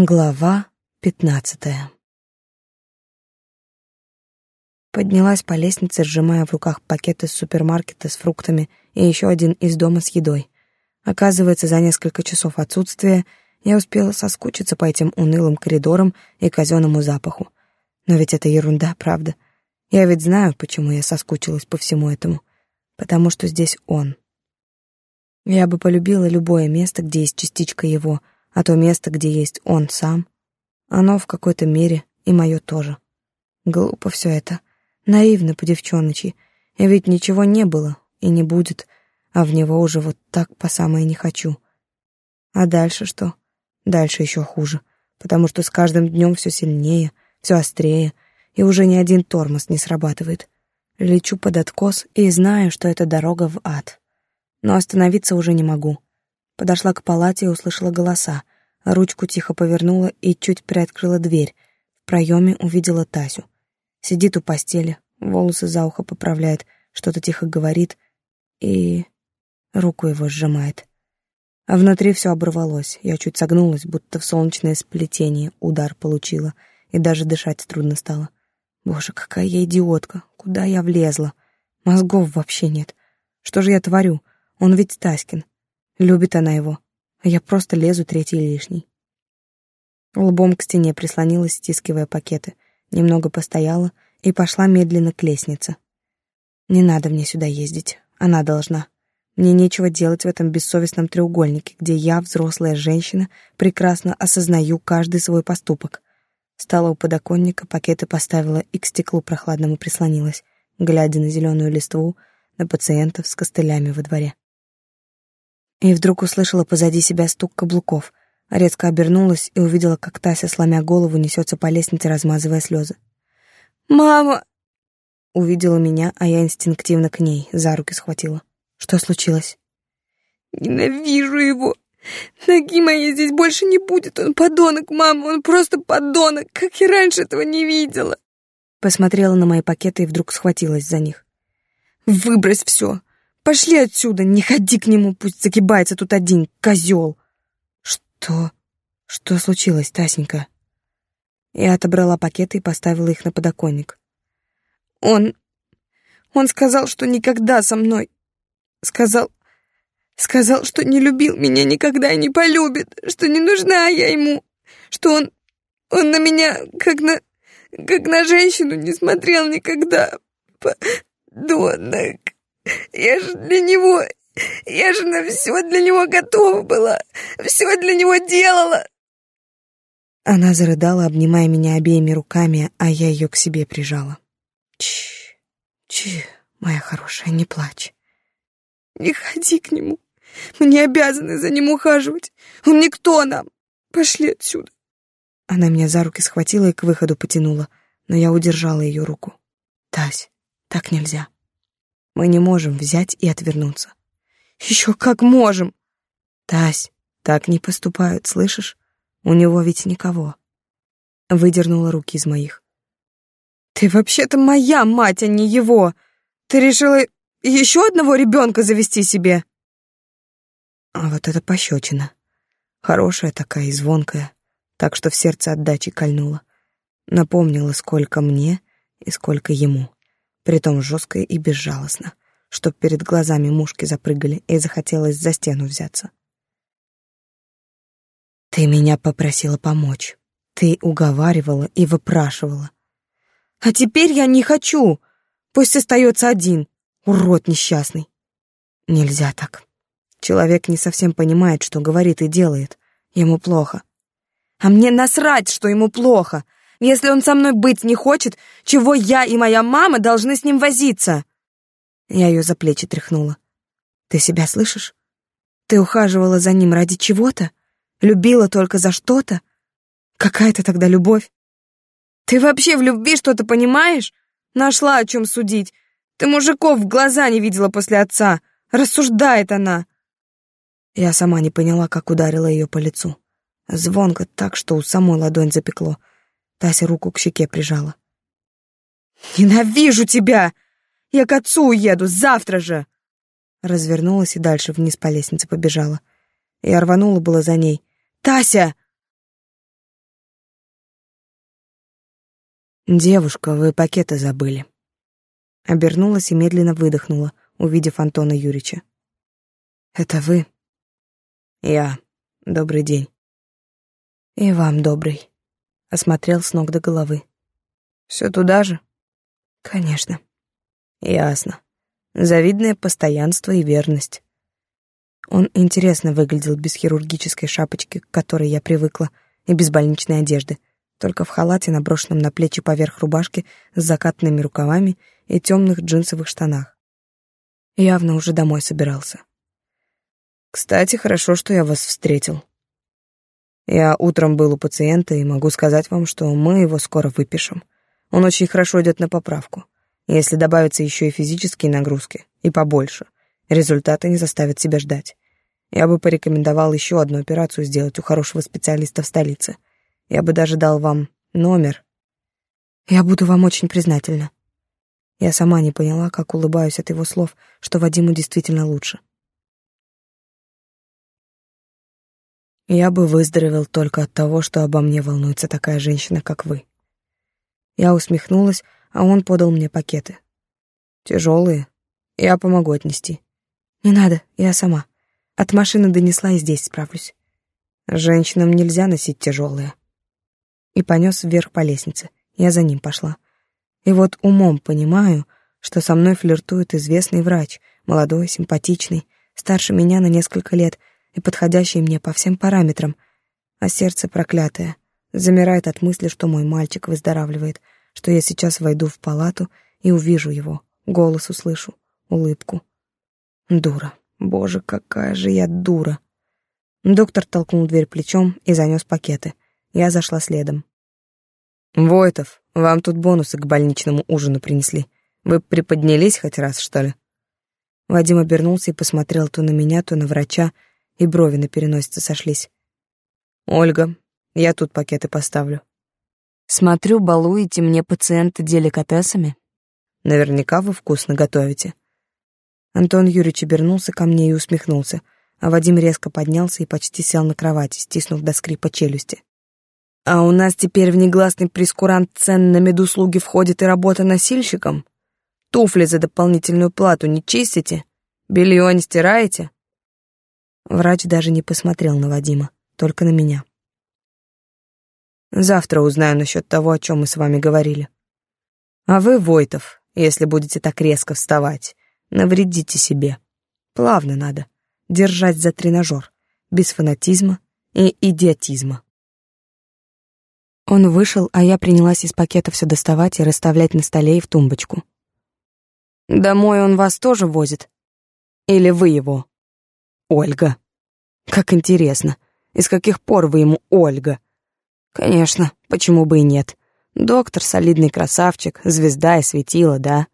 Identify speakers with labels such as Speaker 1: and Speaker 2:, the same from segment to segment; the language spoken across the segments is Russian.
Speaker 1: Глава пятнадцатая Поднялась по лестнице, сжимая в руках пакет из супермаркета с фруктами и еще один из дома с едой. Оказывается, за несколько часов отсутствия я успела соскучиться по этим унылым коридорам и казенному запаху. Но ведь это ерунда, правда? Я ведь знаю, почему я соскучилась по всему этому. Потому что здесь он. Я бы полюбила любое место, где есть частичка его — а то место, где есть он сам, оно в какой-то мере и мое тоже. Глупо все это, наивно по-девчоночи, и ведь ничего не было и не будет, а в него уже вот так по самое не хочу. А дальше что? Дальше еще хуже, потому что с каждым днем все сильнее, все острее, и уже ни один тормоз не срабатывает. Лечу под откос и знаю, что это дорога в ад. Но остановиться уже не могу. Подошла к палате и услышала голоса. Ручку тихо повернула и чуть приоткрыла дверь. В проеме увидела Тасю. Сидит у постели, волосы за ухо поправляет, что-то тихо говорит и руку его сжимает. А внутри все оборвалось. Я чуть согнулась, будто в солнечное сплетение удар получила, и даже дышать трудно стало. Боже, какая я идиотка! Куда я влезла? Мозгов вообще нет. Что же я творю? Он ведь Таськин. Любит она его, а я просто лезу третий лишний. Лбом к стене прислонилась, стискивая пакеты, немного постояла и пошла медленно к лестнице. Не надо мне сюда ездить, она должна. Мне нечего делать в этом бессовестном треугольнике, где я, взрослая женщина, прекрасно осознаю каждый свой поступок. Стала у подоконника, пакеты поставила и к стеклу прохладному прислонилась, глядя на зеленую листву, на пациентов с костылями во дворе. И вдруг услышала позади себя стук каблуков. Резко обернулась и увидела, как Тася, сломя голову, несется по лестнице, размазывая слезы. «Мама!» Увидела меня, а я инстинктивно к ней за руки схватила. Что случилось? «Ненавижу его! Ноги моей здесь больше не будет! Он подонок, мама! Он просто подонок! Как я раньше этого не видела!» Посмотрела на мои пакеты и вдруг схватилась за них. «Выбрось все! Пошли отсюда, не ходи к нему, пусть загибается тут один, козел. Что? Что случилось, Тасенька? Я отобрала пакеты и поставила их на подоконник. Он... Он сказал, что никогда со мной... Сказал... Сказал, что не любил меня никогда и не полюбит, что не нужна я ему, что он... Он на меня как на... как на женщину не смотрел никогда. Подонок. Я же для него... Я же на все для него готова была. Все для него делала. Она зарыдала, обнимая меня обеими руками, а я ее к себе прижала. Чи, чи, моя хорошая, не плачь. Не ходи к нему. Мы не обязаны за ним ухаживать. Он никто нам. Пошли отсюда. Она меня за руки схватила и к выходу потянула, но я удержала ее руку. Тась, так нельзя. Мы не можем взять и отвернуться. Еще как можем! Тась, так не поступают, слышишь? У него ведь никого. Выдернула руки из моих. Ты вообще-то моя мать, а не его. Ты решила еще одного ребенка завести себе? А вот это пощечина. Хорошая такая и звонкая, так что в сердце отдачи кольнула. Напомнила, сколько мне и сколько ему притом жестко и безжалостно, чтоб перед глазами мушки запрыгали и захотелось за стену взяться. Ты меня попросила помочь. Ты уговаривала и выпрашивала. А теперь я не хочу. Пусть остается один, урод несчастный. Нельзя так. Человек не совсем понимает, что говорит и делает. Ему плохо. А мне насрать, что ему плохо. Если он со мной быть не хочет, чего я и моя мама должны с ним возиться?» Я ее за плечи тряхнула. «Ты себя слышишь? Ты ухаживала за ним ради чего-то? Любила только за что-то? Какая то тогда любовь? Ты вообще в любви что-то понимаешь? Нашла о чем судить. Ты мужиков в глаза не видела после отца. Рассуждает она». Я сама не поняла, как ударила ее по лицу. Звонко так, что у самой ладонь запекло. Тася руку к щеке прижала. «Ненавижу тебя! Я к отцу уеду завтра же!» Развернулась и дальше вниз по лестнице побежала. И рванула было за ней. «Тася!» «Девушка, вы пакеты забыли». Обернулась и медленно выдохнула, увидев Антона Юрича. «Это вы?» «Я. Добрый день». «И вам добрый». Осмотрел с ног до головы. «Все туда же?» «Конечно». «Ясно. Завидное постоянство и верность». Он интересно выглядел без хирургической шапочки, к которой я привыкла, и без больничной одежды, только в халате, наброшенном на плечи поверх рубашки с закатанными рукавами и темных джинсовых штанах. Явно уже домой собирался. «Кстати, хорошо, что я вас встретил. Я утром был у пациента и могу сказать вам, что мы его скоро выпишем. Он очень хорошо идет на поправку. Если добавятся еще и физические нагрузки, и побольше, результаты не заставят себя ждать. Я бы порекомендовал еще одну операцию сделать у хорошего специалиста в столице. Я бы даже дал вам номер. Я буду вам очень признательна. Я сама не поняла, как улыбаюсь от его слов, что Вадиму действительно лучше. Я бы выздоровел только от того, что обо мне волнуется такая женщина, как вы. Я усмехнулась, а он подал мне пакеты. Тяжелые. Я помогу отнести. Не надо, я сама. От машины донесла и здесь справлюсь. Женщинам нельзя носить тяжелые. И понес вверх по лестнице. Я за ним пошла. И вот умом понимаю, что со мной флиртует известный врач, молодой, симпатичный, старше меня на несколько лет, и подходящий мне по всем параметрам, а сердце проклятое замирает от мысли, что мой мальчик выздоравливает, что я сейчас войду в палату и увижу его, голос услышу, улыбку. Дура, боже, какая же я дура. Доктор толкнул дверь плечом и занес пакеты. Я зашла следом. «Войтов, вам тут бонусы к больничному ужину принесли. Вы приподнялись хоть раз, что ли?» Вадим обернулся и посмотрел то на меня, то на врача, и брови на переносице сошлись. «Ольга, я тут пакеты поставлю». «Смотрю, балуете мне пациента деликатесами?» «Наверняка вы вкусно готовите». Антон Юрьевич обернулся ко мне и усмехнулся, а Вадим резко поднялся и почти сел на кровати, стиснув до скрипа челюсти. «А у нас теперь в негласный прескурант цен на медуслуги входит и работа носильщиком? Туфли за дополнительную плату не чистите? Белье не стираете?» Врач даже не посмотрел на Вадима, только на меня. Завтра узнаю насчет того, о чем мы с вами говорили. А вы, Войтов, если будете так резко вставать, навредите себе. Плавно надо, держать за тренажер, без фанатизма и идиотизма. Он вышел, а я принялась из пакета все доставать и расставлять на столе и в тумбочку. «Домой он вас тоже возит? Или вы его?» Ольга. Как интересно, из каких пор вы ему Ольга? Конечно, почему бы и нет. Доктор — солидный красавчик, звезда и светила, да?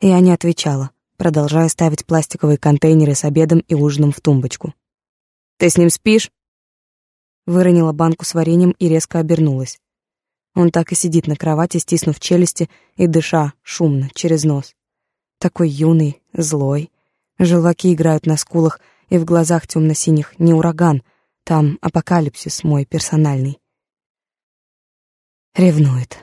Speaker 1: Я не отвечала, продолжая ставить пластиковые контейнеры с обедом и ужином в тумбочку. «Ты с ним спишь?» Выронила банку с вареньем и резко обернулась. Он так и сидит на кровати, стиснув челюсти и дыша шумно через нос. Такой юный, злой. Желваки играют на скулах — и в глазах темно-синих не ураган, там апокалипсис мой персональный. Ревнует.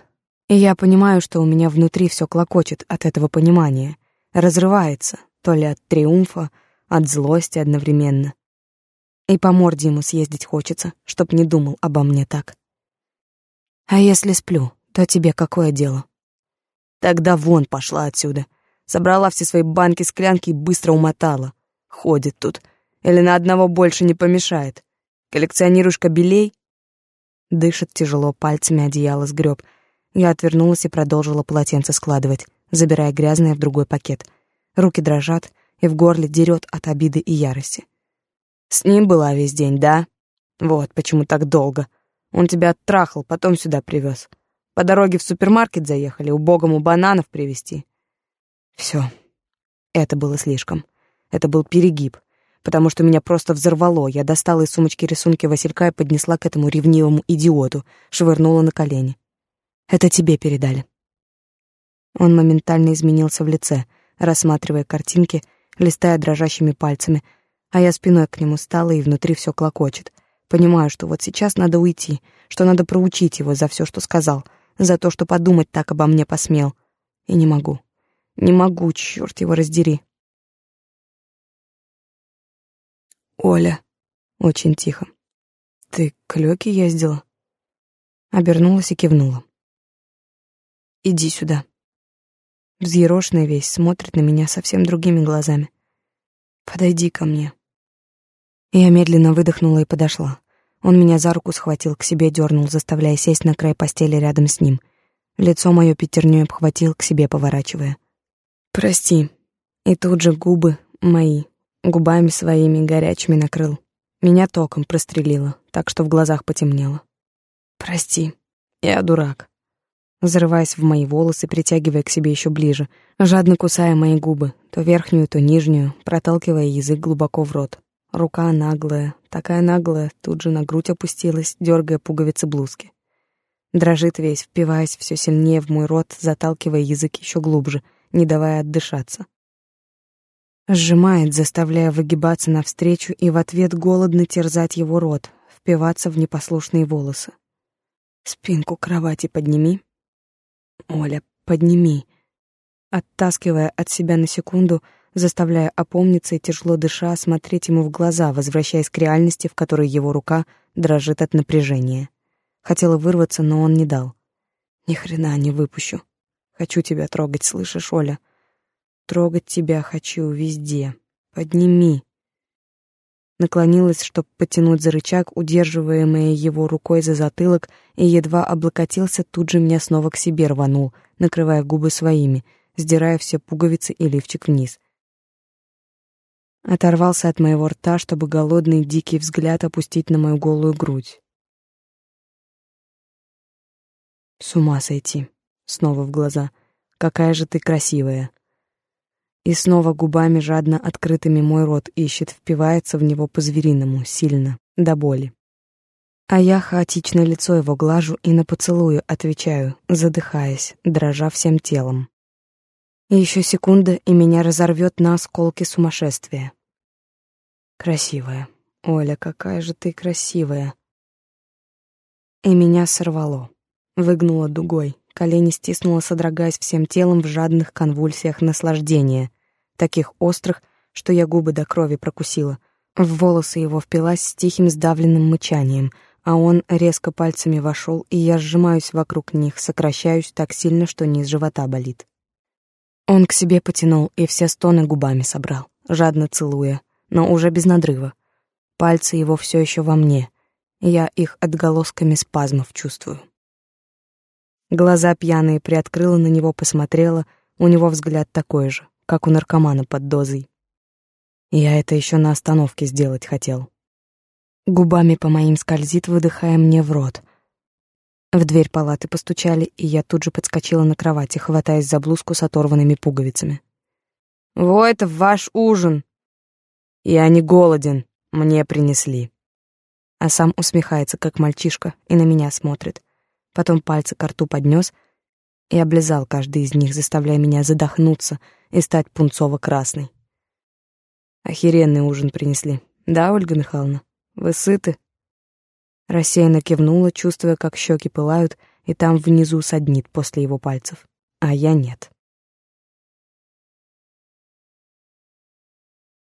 Speaker 1: И я понимаю, что у меня внутри все клокочет от этого понимания, разрывается, то ли от триумфа, от злости одновременно. И по морде ему съездить хочется, чтоб не думал обо мне так. А если сплю, то тебе какое дело? Тогда вон пошла отсюда. Собрала все свои банки-склянки и быстро умотала. Ходит тут, или на одного больше не помешает? Коллекционируешь кобелей?» Дышит тяжело, пальцами одеяло сгреб. Я отвернулась и продолжила полотенце складывать, забирая грязное в другой пакет. Руки дрожат, и в горле дерет от обиды и ярости. «С ним была весь день, да? Вот почему так долго. Он тебя оттрахал, потом сюда привез. По дороге в супермаркет заехали, убогому бананов привезти. Все. Это было слишком. Это был перегиб потому что меня просто взорвало. Я достала из сумочки рисунки Василька и поднесла к этому ревнивому идиоту, швырнула на колени. «Это тебе передали». Он моментально изменился в лице, рассматривая картинки, листая дрожащими пальцами, а я спиной к нему стала, и внутри все клокочет. Понимаю, что вот сейчас надо уйти, что надо проучить его за все, что сказал, за то, что подумать так обо мне посмел. И не могу. Не могу, черт его раздери. Оля. Очень тихо. Ты к Лёке ездила? Обернулась и кивнула. Иди сюда. Взъерошенный весь, смотрит на меня совсем другими глазами. Подойди ко мне. Я медленно выдохнула и подошла. Он меня за руку схватил, к себе дернул, заставляя сесть на край постели рядом с ним. Лицо мое пятерней обхватил, к себе поворачивая. «Прости». И тут же губы мои, губами своими горячими накрыл. Меня током прострелило, так что в глазах потемнело. «Прости, я дурак». Взрываясь в мои волосы, притягивая к себе еще ближе, жадно кусая мои губы, то верхнюю, то нижнюю, проталкивая язык глубоко в рот. Рука наглая, такая наглая, тут же на грудь опустилась, дергая пуговицы блузки. Дрожит весь, впиваясь все сильнее в мой рот, заталкивая язык еще глубже, не давая отдышаться. Сжимает, заставляя выгибаться навстречу и в ответ голодно терзать его рот, впиваться в непослушные волосы. «Спинку кровати подними». «Оля, подними». Оттаскивая от себя на секунду, заставляя опомниться и тяжело дыша смотреть ему в глаза, возвращаясь к реальности, в которой его рука дрожит от напряжения. Хотела вырваться, но он не дал. Ни хрена не выпущу. Хочу тебя трогать, слышишь, Оля? Трогать тебя хочу везде. Подними. Наклонилась, чтобы потянуть за рычаг, удерживаемая его рукой за затылок, и едва облокотился, тут же меня снова к себе рванул, накрывая губы своими, сдирая все пуговицы и лифчик вниз. Оторвался от моего рта, чтобы голодный дикий взгляд опустить на мою голую грудь. С ума сойти. Снова в глаза. Какая же ты красивая. И снова губами жадно открытыми мой рот ищет, впивается в него по-звериному, сильно, до боли. А я хаотично лицо его глажу и на поцелую отвечаю, задыхаясь, дрожа всем телом. Еще секунда, и меня разорвет на осколки сумасшествия. Красивая. Оля, какая же ты красивая. И меня сорвало. Выгнуло дугой. Колени стиснуло, содрогаясь всем телом в жадных конвульсиях наслаждения, таких острых, что я губы до крови прокусила. В волосы его впилась с тихим сдавленным мычанием, а он резко пальцами вошел, и я сжимаюсь вокруг них, сокращаюсь так сильно, что низ живота болит. Он к себе потянул и все стоны губами собрал, жадно целуя, но уже без надрыва. Пальцы его все еще во мне, я их отголосками спазмов чувствую. Глаза пьяные приоткрыла, на него посмотрела, у него взгляд такой же, как у наркомана под дозой. Я это еще на остановке сделать хотел. Губами по моим скользит, выдыхая мне в рот. В дверь палаты постучали, и я тут же подскочила на кровати, хватаясь за блузку с оторванными пуговицами. «Вот ваш ужин!» «Я не голоден, мне принесли». А сам усмехается, как мальчишка, и на меня смотрит потом пальцы к рту поднес и облизал каждый из них, заставляя меня задохнуться и стать пунцово-красной. Охеренный ужин принесли. Да, Ольга Михайловна? Вы сыты? Рассеянно кивнула, чувствуя, как щеки пылают, и там внизу саднит после его пальцев. А я нет.